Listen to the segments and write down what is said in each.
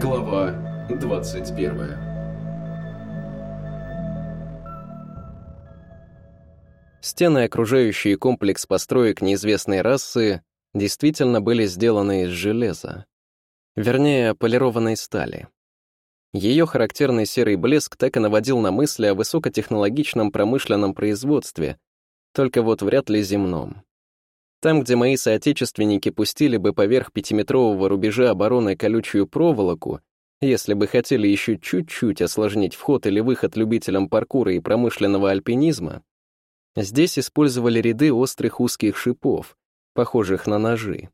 Глава 21 Стены, окружающие комплекс построек неизвестной расы, действительно были сделаны из железа. Вернее, полированной стали. Ее характерный серый блеск так и наводил на мысли о высокотехнологичном промышленном производстве, только вот вряд ли земном. Там, где мои соотечественники пустили бы поверх пятиметрового рубежа обороны колючую проволоку, если бы хотели еще чуть-чуть осложнить вход или выход любителям паркура и промышленного альпинизма, здесь использовали ряды острых узких шипов, похожих на ножи.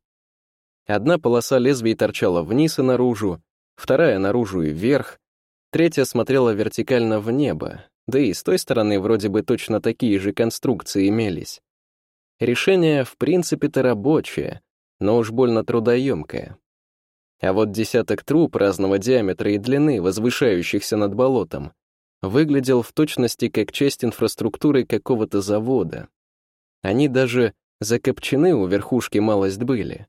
Одна полоса лезвий торчала вниз и наружу, вторая наружу и вверх, третья смотрела вертикально в небо, да и с той стороны вроде бы точно такие же конструкции имелись. Решение, в принципе-то, рабочее, но уж больно трудоемкое. А вот десяток труб разного диаметра и длины, возвышающихся над болотом, выглядел в точности как часть инфраструктуры какого-то завода. Они даже закопчены у верхушки малость были,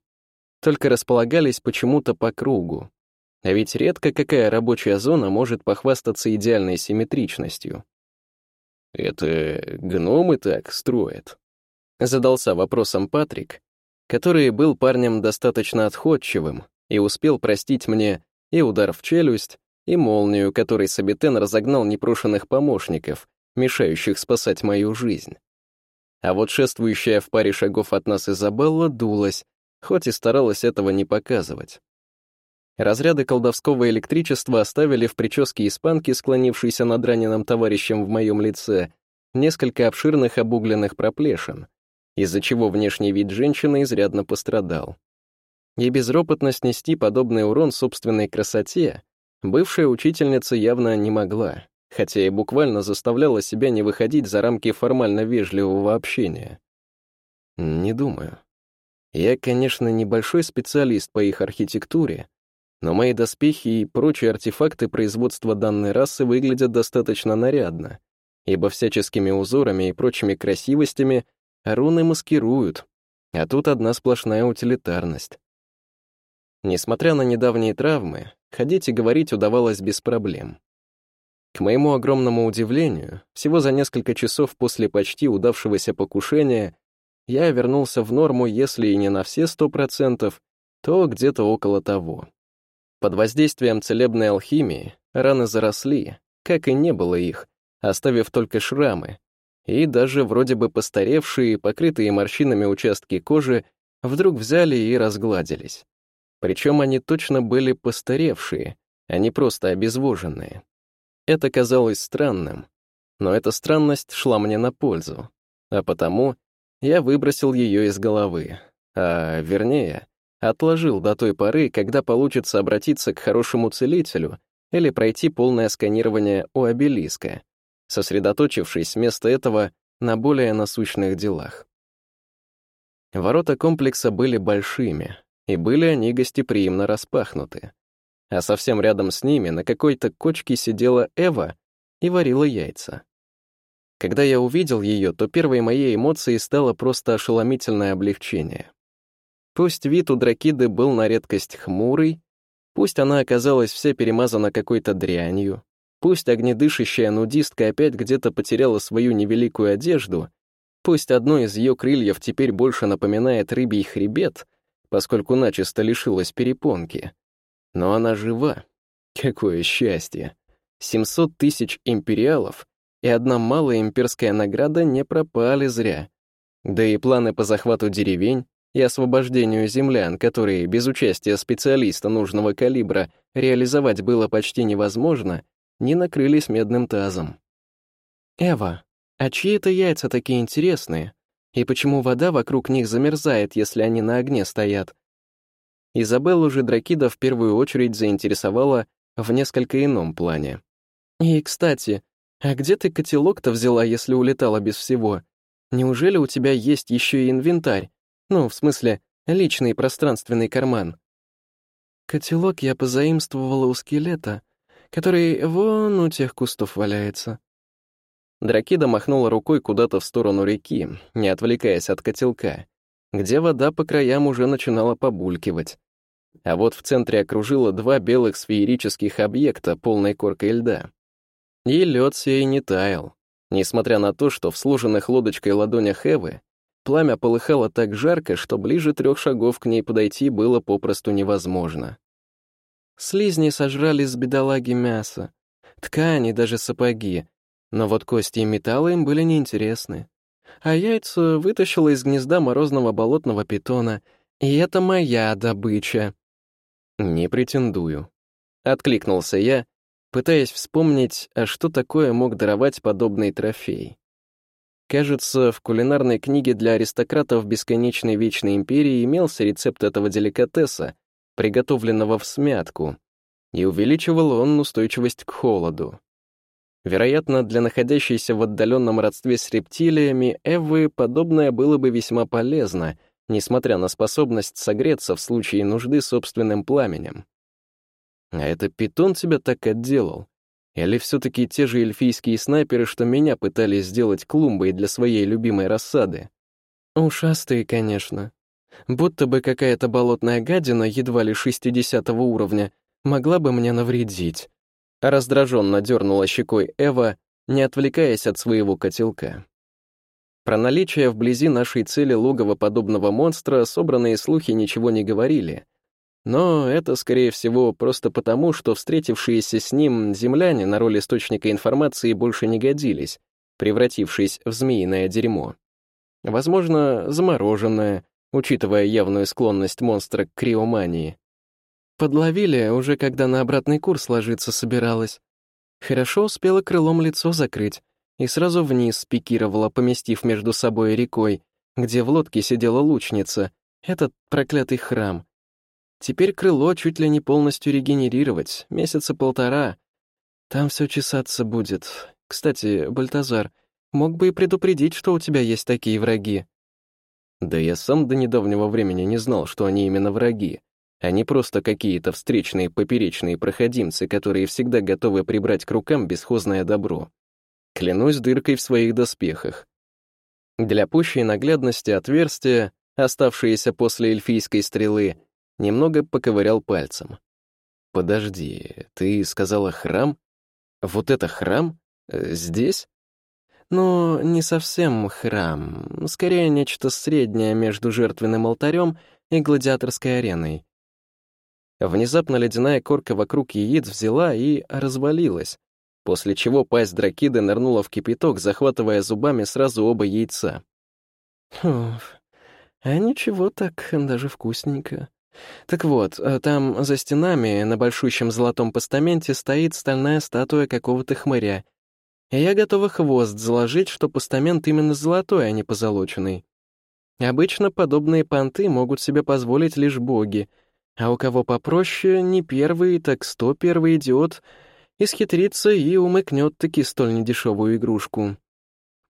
только располагались почему-то по кругу. А ведь редко какая рабочая зона может похвастаться идеальной симметричностью. «Это гномы так строят?» Задался вопросом Патрик, который был парнем достаточно отходчивым и успел простить мне и удар в челюсть, и молнию, которой Сабитен разогнал непрошенных помощников, мешающих спасать мою жизнь. А вот шествующая в паре шагов от нас Изабелла дулась, хоть и старалась этого не показывать. Разряды колдовского электричества оставили в прическе испанки, склонившейся над раненым товарищем в моем лице, несколько обширных обугленных проплешин, из-за чего внешний вид женщины изрядно пострадал. И безропотно снести подобный урон собственной красоте бывшая учительница явно не могла, хотя и буквально заставляла себя не выходить за рамки формально вежливого общения. Не думаю. Я, конечно, небольшой специалист по их архитектуре, но мои доспехи и прочие артефакты производства данной расы выглядят достаточно нарядно, ибо всяческими узорами и прочими красивостями руны маскируют, а тут одна сплошная утилитарность. Несмотря на недавние травмы, ходить и говорить удавалось без проблем. К моему огромному удивлению, всего за несколько часов после почти удавшегося покушения я вернулся в норму, если и не на все сто процентов, то где-то около того. Под воздействием целебной алхимии раны заросли, как и не было их, оставив только шрамы, и даже вроде бы постаревшие, покрытые морщинами участки кожи вдруг взяли и разгладились. Причем они точно были постаревшие, а не просто обезвоженные. Это казалось странным, но эта странность шла мне на пользу, а потому я выбросил ее из головы, а, вернее, отложил до той поры, когда получится обратиться к хорошему целителю или пройти полное сканирование у обелиска, сосредоточившись вместо этого на более насущных делах. Ворота комплекса были большими, и были они гостеприимно распахнуты. А совсем рядом с ними на какой-то кочке сидела Эва и варила яйца. Когда я увидел ее, то первой моей эмоцией стало просто ошеломительное облегчение. Пусть вид у Дракиды был на редкость хмурый, пусть она оказалась вся перемазана какой-то дрянью, Пусть огнедышащая нудистка опять где-то потеряла свою невеликую одежду, пусть одно из ее крыльев теперь больше напоминает рыбий хребет, поскольку начисто лишилась перепонки. Но она жива. Какое счастье! 700 тысяч империалов и одна малая имперская награда не пропали зря. Да и планы по захвату деревень и освобождению землян, которые без участия специалиста нужного калибра реализовать было почти невозможно, не накрылись медным тазом. «Эва, а чьи это яйца такие интересные? И почему вода вокруг них замерзает, если они на огне стоят?» Изабеллу же Дракида в первую очередь заинтересовала в несколько ином плане. «И, кстати, а где ты котелок-то взяла, если улетала без всего? Неужели у тебя есть еще и инвентарь? Ну, в смысле, личный пространственный карман?» «Котелок я позаимствовала у скелета», который вон у тех кустов валяется». Дракида махнула рукой куда-то в сторону реки, не отвлекаясь от котелка, где вода по краям уже начинала побулькивать. а вот в центре окружило два белых сферических объекта полной коркой льда. И лед сей не таял, несмотря на то, что в сложенных лодочкой ладонях Эвы пламя полыхало так жарко, что ближе трех шагов к ней подойти было попросту невозможно. Слизни сожрали с бедолаги мясо, ткани, даже сапоги, но вот кости и металлы им были неинтересны. А яйца вытащила из гнезда морозного болотного питона, и это моя добыча. «Не претендую», — откликнулся я, пытаясь вспомнить, а что такое мог даровать подобный трофей. Кажется, в кулинарной книге для аристократов Бесконечной Вечной Империи имелся рецепт этого деликатеса, приготовленного в смятку, и увеличивал он устойчивость к холоду. Вероятно, для находящейся в отдаленном родстве с рептилиями Эвы подобное было бы весьма полезно, несмотря на способность согреться в случае нужды собственным пламенем. А это питон тебя так отделал? Или все-таки те же эльфийские снайперы, что меня пытались сделать клумбой для своей любимой рассады? Ушастые, конечно. Будто бы какая-то болотная гадина, едва ли 60 уровня, могла бы мне навредить. Раздраженно дернула щекой Эва, не отвлекаясь от своего котелка. Про наличие вблизи нашей цели логова подобного монстра собранные слухи ничего не говорили, но это, скорее всего, просто потому, что встретившиеся с ним земляне на роль источника информации больше не годились, превратившись в змеиное дерьмо. Возможно, замороженное, учитывая явную склонность монстра к криомании. Подловили, уже когда на обратный курс ложиться собиралась. Хорошо успела крылом лицо закрыть и сразу вниз спикировала, поместив между собой рекой, где в лодке сидела лучница, этот проклятый храм — Теперь крыло чуть ли не полностью регенерировать, месяца полтора. Там все чесаться будет. Кстати, Бальтазар, мог бы и предупредить, что у тебя есть такие враги. Да я сам до недавнего времени не знал, что они именно враги, не просто какие-то встречные поперечные проходимцы, которые всегда готовы прибрать к рукам бесхозное добро. Клянусь дыркой в своих доспехах. Для пущей наглядности отверстия, оставшиеся после эльфийской стрелы, немного поковырял пальцем. «Подожди, ты сказала храм? Вот это храм? Э, здесь?» «Ну, не совсем храм, скорее нечто среднее между жертвенным алтарем и гладиаторской ареной». Внезапно ледяная корка вокруг яиц взяла и развалилась, после чего пасть дракиды нырнула в кипяток, захватывая зубами сразу оба яйца. «Фу, а ничего так, даже вкусненько», так вот, э, там за стенами на большущем золотом постаменте стоит стальная статуя какого-то хмыря. Я готова хвост заложить, что постамент именно золотой, а не позолоченный. Обычно подобные понты могут себе позволить лишь боги, а у кого попроще, не первый, так сто первый идиот исхитрится и умыкнет таки столь недешевую игрушку.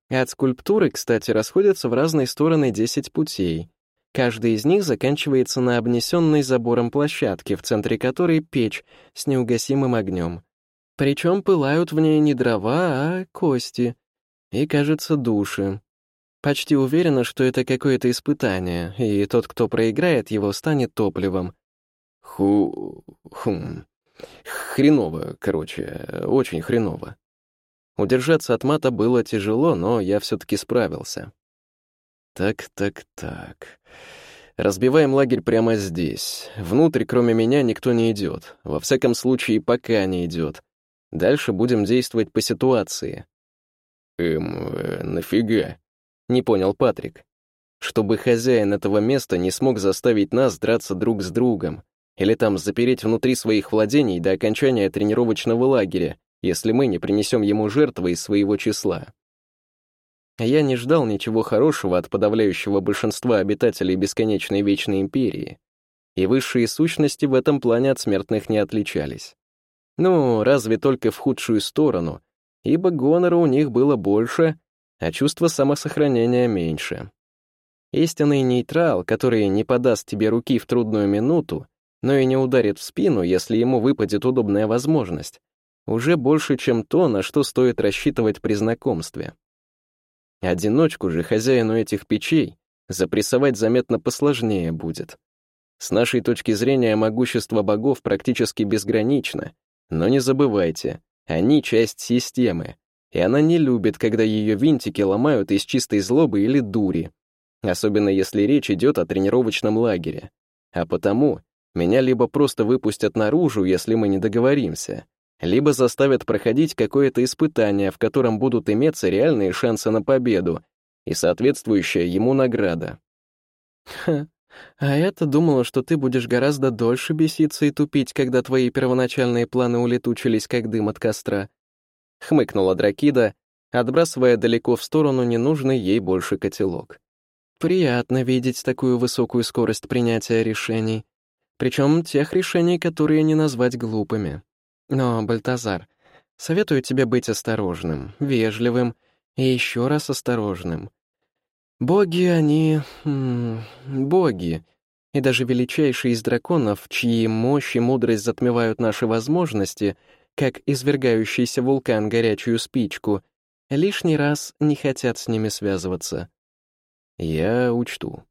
От скульптуры, кстати, расходятся в разные стороны десять путей. Каждый из них заканчивается на обнесенной забором площадке, в центре которой печь с неугасимым огнем. Причем пылают в ней не дрова, а кости. И, кажется, души. Почти уверена, что это какое-то испытание, и тот, кто проиграет его, станет топливом. Ху... хум... Хреново, короче, очень хреново. Удержаться от мата было тяжело, но я все-таки справился. Так, так, так. Разбиваем лагерь прямо здесь. Внутрь, кроме меня, никто не идет. Во всяком случае, пока не идет. Дальше будем действовать по ситуации. Эм, э, нафига? Не понял Патрик. Чтобы хозяин этого места не смог заставить нас драться друг с другом. Или там запереть внутри своих владений до окончания тренировочного лагеря, если мы не принесем ему жертвы из своего числа. Я не ждал ничего хорошего от подавляющего большинства обитателей бесконечной Вечной Империи, и высшие сущности в этом плане от смертных не отличались. Ну, разве только в худшую сторону, ибо гонора у них было больше, а чувство самосохранения меньше. Истинный нейтрал, который не подаст тебе руки в трудную минуту, но и не ударит в спину, если ему выпадет удобная возможность, уже больше, чем то, на что стоит рассчитывать при знакомстве. Одиночку же хозяину этих печей запрессовать заметно посложнее будет. С нашей точки зрения могущество богов практически безгранично, но не забывайте, они часть системы, и она не любит, когда ее винтики ломают из чистой злобы или дури, особенно если речь идет о тренировочном лагере. А потому меня либо просто выпустят наружу, если мы не договоримся, либо заставят проходить какое-то испытание, в котором будут иметься реальные шансы на победу и соответствующая ему награда. Ха, а я-то думала, что ты будешь гораздо дольше беситься и тупить, когда твои первоначальные планы улетучились, как дым от костра. Хмыкнула Дракида, отбрасывая далеко в сторону ненужный ей больше котелок. Приятно видеть такую высокую скорость принятия решений. Причем тех решений, которые не назвать глупыми. Но, Бальтазар, советую тебе быть осторожным, вежливым и еще раз осторожным. Боги, они... боги. И даже величайшие из драконов, чьи мощь и мудрость затмевают наши возможности, как извергающийся вулкан горячую спичку, лишний раз не хотят с ними связываться. Я учту.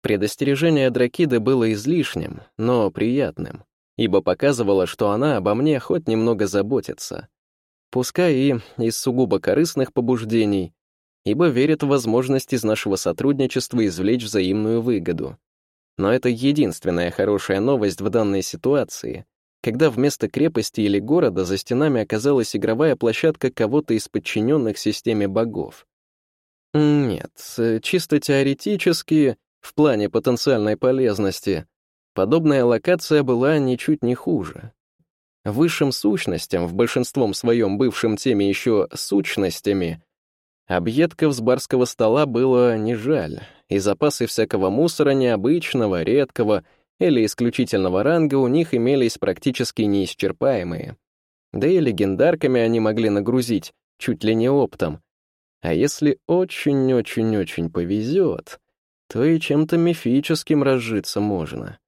Предостережение Дракиды было излишним, но приятным, ибо показывало, что она обо мне хоть немного заботится. Пускай и из сугубо корыстных побуждений, ибо верит в возможность из нашего сотрудничества извлечь взаимную выгоду. Но это единственная хорошая новость в данной ситуации, когда вместо крепости или города за стенами оказалась игровая площадка кого-то из подчиненных системе богов. Нет, чисто теоретически в плане потенциальной полезности, подобная локация была ничуть не хуже. Высшим сущностям, в большинством своем бывшим теми еще сущностями, объедков с барского стола было не жаль, и запасы всякого мусора необычного, редкого или исключительного ранга у них имелись практически неисчерпаемые. Да и легендарками они могли нагрузить, чуть ли не оптом. А если очень-очень-очень повезет, то и чем-то мифическим разжиться можно.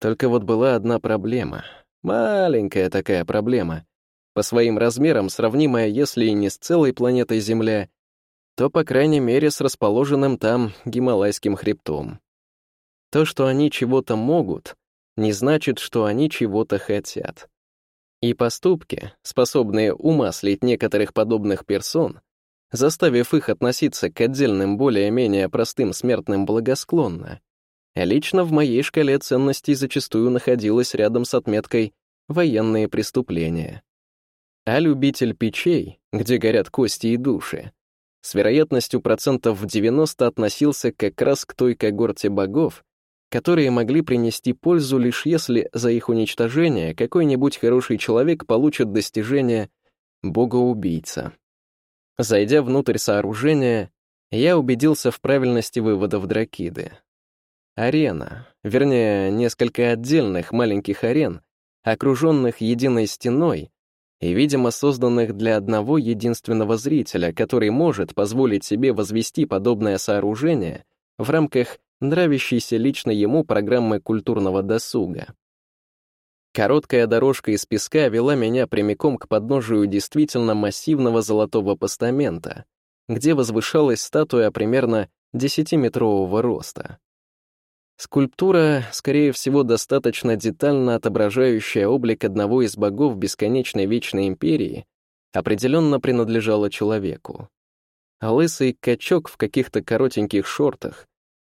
Только вот была одна проблема. Маленькая такая проблема. По своим размерам сравнимая, если и не с целой планетой Земля, то, по крайней мере, с расположенным там Гималайским хребтом. То, что они чего-то могут, не значит, что они чего-то хотят. И поступки, способные умаслить некоторых подобных персон, заставив их относиться к отдельным более-менее простым смертным благосклонно. Лично в моей шкале ценностей зачастую находилась рядом с отметкой «военные преступления». А любитель печей, где горят кости и души, с вероятностью процентов в 90 относился как раз к той когорте богов, которые могли принести пользу лишь если за их уничтожение какой-нибудь хороший человек получит достижение бога-убийца. Зайдя внутрь сооружения, я убедился в правильности выводов Дракиды. Арена, вернее, несколько отдельных маленьких арен, окруженных единой стеной и, видимо, созданных для одного единственного зрителя, который может позволить себе возвести подобное сооружение в рамках нравящейся лично ему программы культурного досуга. Короткая дорожка из песка вела меня прямиком к подножию действительно массивного золотого постамента, где возвышалась статуя примерно десятиметрового роста. Скульптура, скорее всего, достаточно детально отображающая облик одного из богов бесконечной вечной империи, определенно принадлежала человеку. лысый качок в каких-то коротеньких шортах,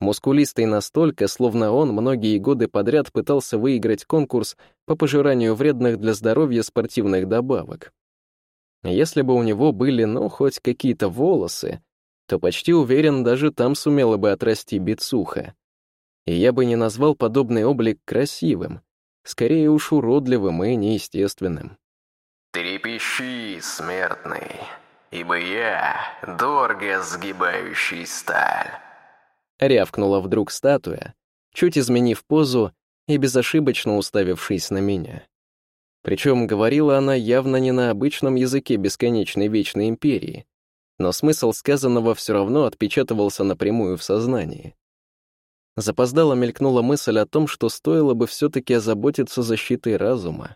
Мускулистый настолько, словно он многие годы подряд пытался выиграть конкурс по пожиранию вредных для здоровья спортивных добавок. Если бы у него были, ну, хоть какие-то волосы, то почти уверен, даже там сумела бы отрасти бицуха. И я бы не назвал подобный облик красивым, скорее уж уродливым и неестественным. «Трепещи, смертный, ибо я — дорого сгибающий сталь». Рявкнула вдруг статуя, чуть изменив позу и безошибочно уставившись на меня. Причем говорила она явно не на обычном языке бесконечной вечной империи, но смысл сказанного все равно отпечатывался напрямую в сознании. Запоздала мелькнула мысль о том, что стоило бы все-таки озаботиться защитой разума.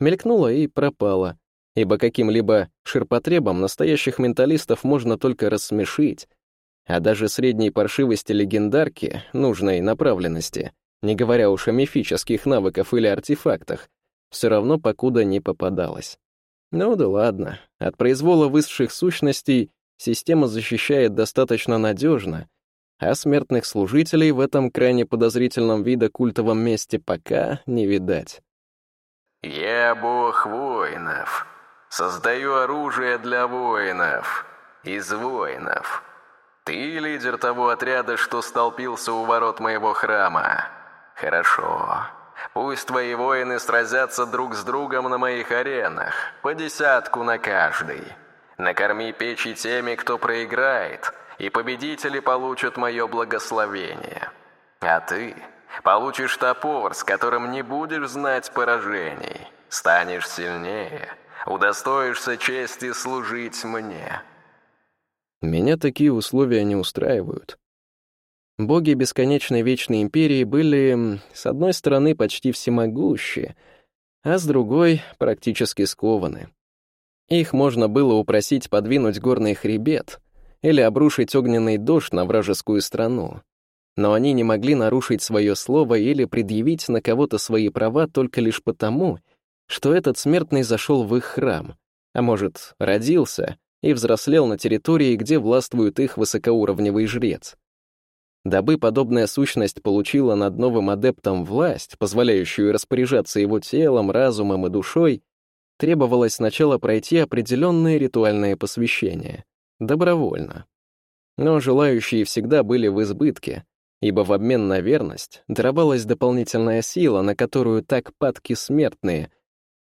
Мелькнула и пропала, ибо каким-либо ширпотребом настоящих менталистов можно только рассмешить, а даже средней паршивости легендарки, нужной направленности, не говоря уж о мифических навыках или артефактах, все равно покуда не попадалось. Ну да ладно, от произвола высших сущностей система защищает достаточно надежно, а смертных служителей в этом крайне подозрительном вида культовом месте пока не видать. «Я бог воинов. Создаю оружие для воинов. Из воинов. Ты лидер того отряда, что столпился у ворот моего храма. Хорошо. Пусть твои воины сразятся друг с другом на моих аренах, по десятку на каждый. Накорми печи теми, кто проиграет, и победители получат мое благословение. А ты получишь топор, с которым не будешь знать поражений, станешь сильнее, удостоишься чести служить мне». Меня такие условия не устраивают. Боги Бесконечной Вечной Империи были, с одной стороны, почти всемогущи, а с другой — практически скованы. Их можно было упросить подвинуть горный хребет или обрушить огненный дождь на вражескую страну. Но они не могли нарушить свое слово или предъявить на кого-то свои права только лишь потому, что этот смертный зашел в их храм, а может, родился и взрослел на территории, где властвует их высокоуровневый жрец. Дабы подобная сущность получила над новым адептом власть, позволяющую распоряжаться его телом, разумом и душой, требовалось сначала пройти определенные ритуальные посвящения. Добровольно. Но желающие всегда были в избытке, ибо в обмен на верность даровалась дополнительная сила, на которую так падки смертные,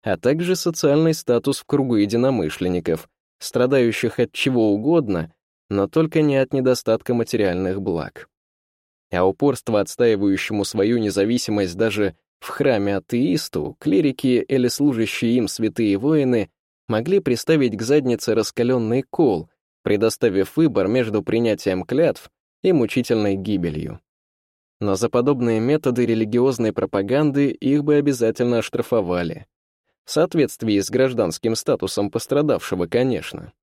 а также социальный статус в кругу единомышленников, страдающих от чего угодно, но только не от недостатка материальных благ а упорство отстаивающему свою независимость даже в храме атеисту, клирики или служащие им святые воины могли приставить к заднице раскаленный кол, предоставив выбор между принятием клятв и мучительной гибелью. Но за подобные методы религиозной пропаганды их бы обязательно оштрафовали. В соответствии с гражданским статусом пострадавшего, конечно.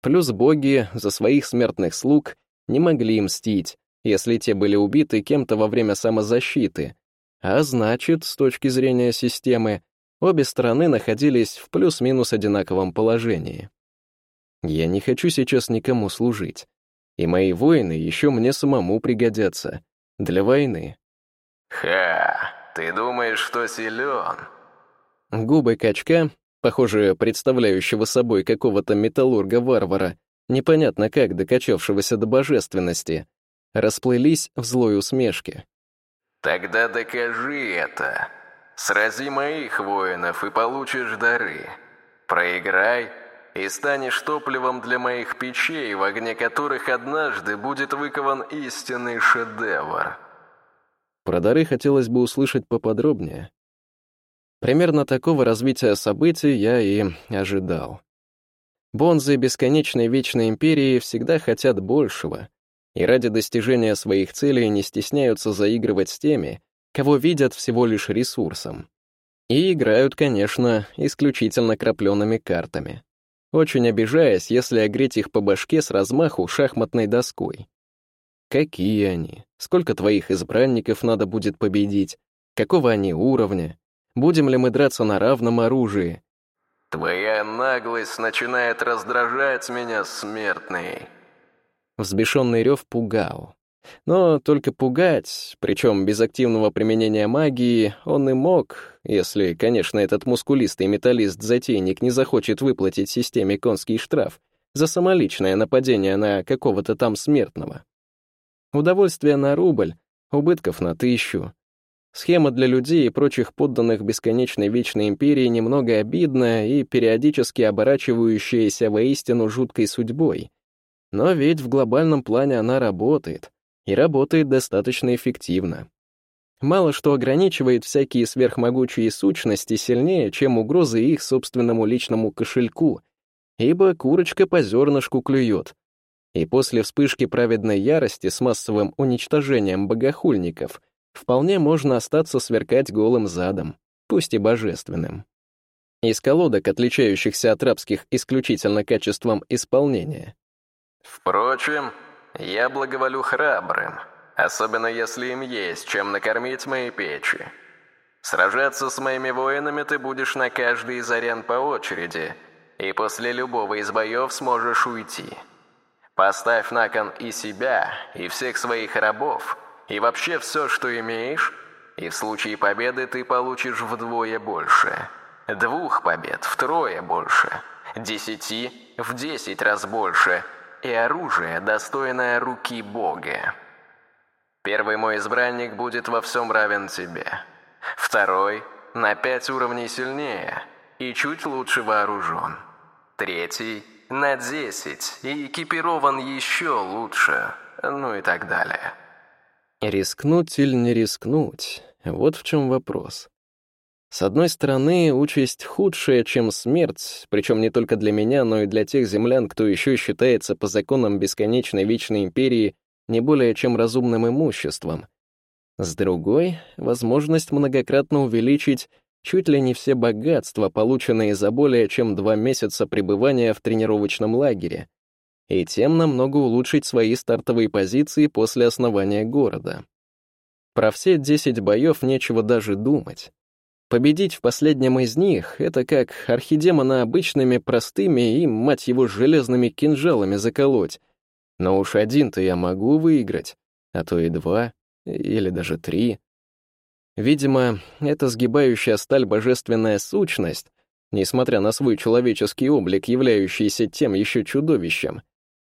Плюс боги за своих смертных слуг не могли мстить, если те были убиты кем-то во время самозащиты, а значит, с точки зрения системы, обе стороны находились в плюс-минус одинаковом положении. Я не хочу сейчас никому служить, и мои воины еще мне самому пригодятся для войны. «Ха, ты думаешь, что силен?» Губы качка, похоже, представляющего собой какого-то металлурга-варвара, непонятно как докачавшегося до божественности, расплылись в злой усмешке. «Тогда докажи это. Срази моих воинов и получишь дары. Проиграй и станешь топливом для моих печей, в огне которых однажды будет выкован истинный шедевр». Про дары хотелось бы услышать поподробнее. Примерно такого развития событий я и ожидал. Бонзы Бесконечной Вечной Империи всегда хотят большего, и ради достижения своих целей не стесняются заигрывать с теми, кого видят всего лишь ресурсом. И играют, конечно, исключительно крапленными картами, очень обижаясь, если огреть их по башке с размаху шахматной доской. Какие они? Сколько твоих избранников надо будет победить? Какого они уровня? Будем ли мы драться на равном оружии? «Твоя наглость начинает раздражать меня, смертный», Взбешенный рев пугал. Но только пугать, причем без активного применения магии, он и мог, если, конечно, этот мускулистый металлист-затейник не захочет выплатить системе конский штраф за самоличное нападение на какого-то там смертного. Удовольствие на рубль, убытков на тысячу. Схема для людей и прочих подданных бесконечной вечной империи немного обидная и периодически оборачивающаяся воистину жуткой судьбой — но ведь в глобальном плане она работает, и работает достаточно эффективно. Мало что ограничивает всякие сверхмогучие сущности сильнее, чем угрозы их собственному личному кошельку, ибо курочка по зернышку клюет. И после вспышки праведной ярости с массовым уничтожением богохульников вполне можно остаться сверкать голым задом, пусть и божественным. Из колодок, отличающихся от рабских исключительно качеством исполнения, Впрочем, я благоволю храбрым, особенно если им есть чем накормить мои печи. Сражаться с моими воинами ты будешь на каждый из арен по очереди, и после любого из боев сможешь уйти. Поставь на кон и себя, и всех своих рабов, и вообще все, что имеешь, и в случае победы ты получишь вдвое больше. Двух побед втрое больше. Десяти в десять раз больше. И оружие, достойное руки Бога. Первый мой избранник будет во всем равен тебе. Второй – на пять уровней сильнее и чуть лучше вооружен. Третий – на десять и экипирован еще лучше, ну и так далее. Рискнуть или не рискнуть? Вот в чем вопрос. С одной стороны, участь худшая, чем смерть, причем не только для меня, но и для тех землян, кто еще считается по законам бесконечной вечной империи не более чем разумным имуществом. С другой — возможность многократно увеличить чуть ли не все богатства, полученные за более чем два месяца пребывания в тренировочном лагере, и тем намного улучшить свои стартовые позиции после основания города. Про все 10 боев нечего даже думать. Победить в последнем из них — это как архидемона обычными простыми и, мать его, железными кинжалами заколоть. Но уж один-то я могу выиграть, а то и два, или даже три. Видимо, эта сгибающая сталь божественная сущность, несмотря на свой человеческий облик, являющийся тем еще чудовищем,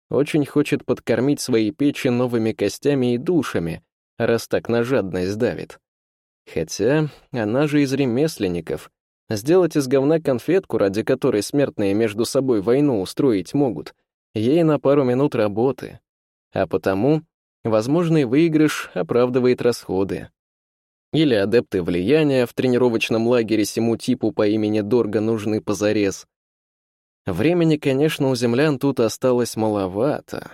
очень хочет подкормить свои печи новыми костями и душами, раз так на жадность давит. Хотя она же из ремесленников. Сделать из говна конфетку, ради которой смертные между собой войну устроить могут, ей на пару минут работы. А потому возможный выигрыш оправдывает расходы. Или адепты влияния в тренировочном лагере сему типу по имени Дорга нужны позарез. Времени, конечно, у землян тут осталось маловато.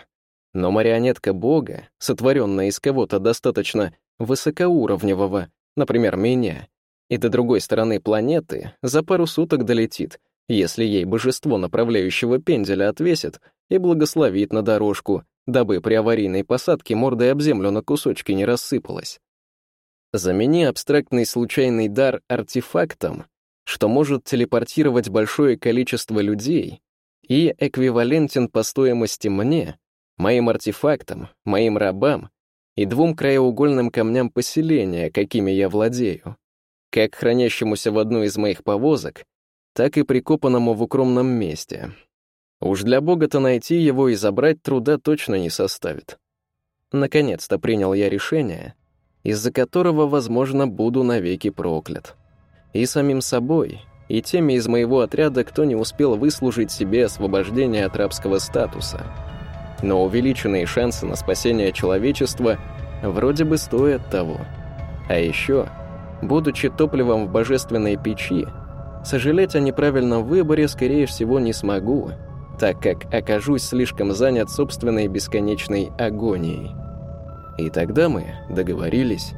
Но марионетка бога, сотворенная из кого-то достаточно высокоуровневого, например, меня, и до другой стороны планеты за пару суток долетит, если ей божество направляющего пенделя отвесит и благословит на дорожку, дабы при аварийной посадке мордой об землю на кусочки не рассыпалась. Замени абстрактный случайный дар артефактом, что может телепортировать большое количество людей и эквивалентен по стоимости мне, моим артефактам, моим рабам и двум краеугольным камням поселения, какими я владею, как хранящемуся в одной из моих повозок, так и прикопанному в укромном месте. Уж для бога-то найти его и забрать труда точно не составит. Наконец-то принял я решение, из-за которого, возможно, буду навеки проклят и самим собой, и теми из моего отряда, кто не успел выслужить себе освобождение от рабского статуса. Но увеличенные шансы на спасение человечества вроде бы стоят того. А еще, будучи топливом в божественной печи, сожалеть о неправильном выборе, скорее всего, не смогу, так как окажусь слишком занят собственной бесконечной агонией. И тогда мы договорились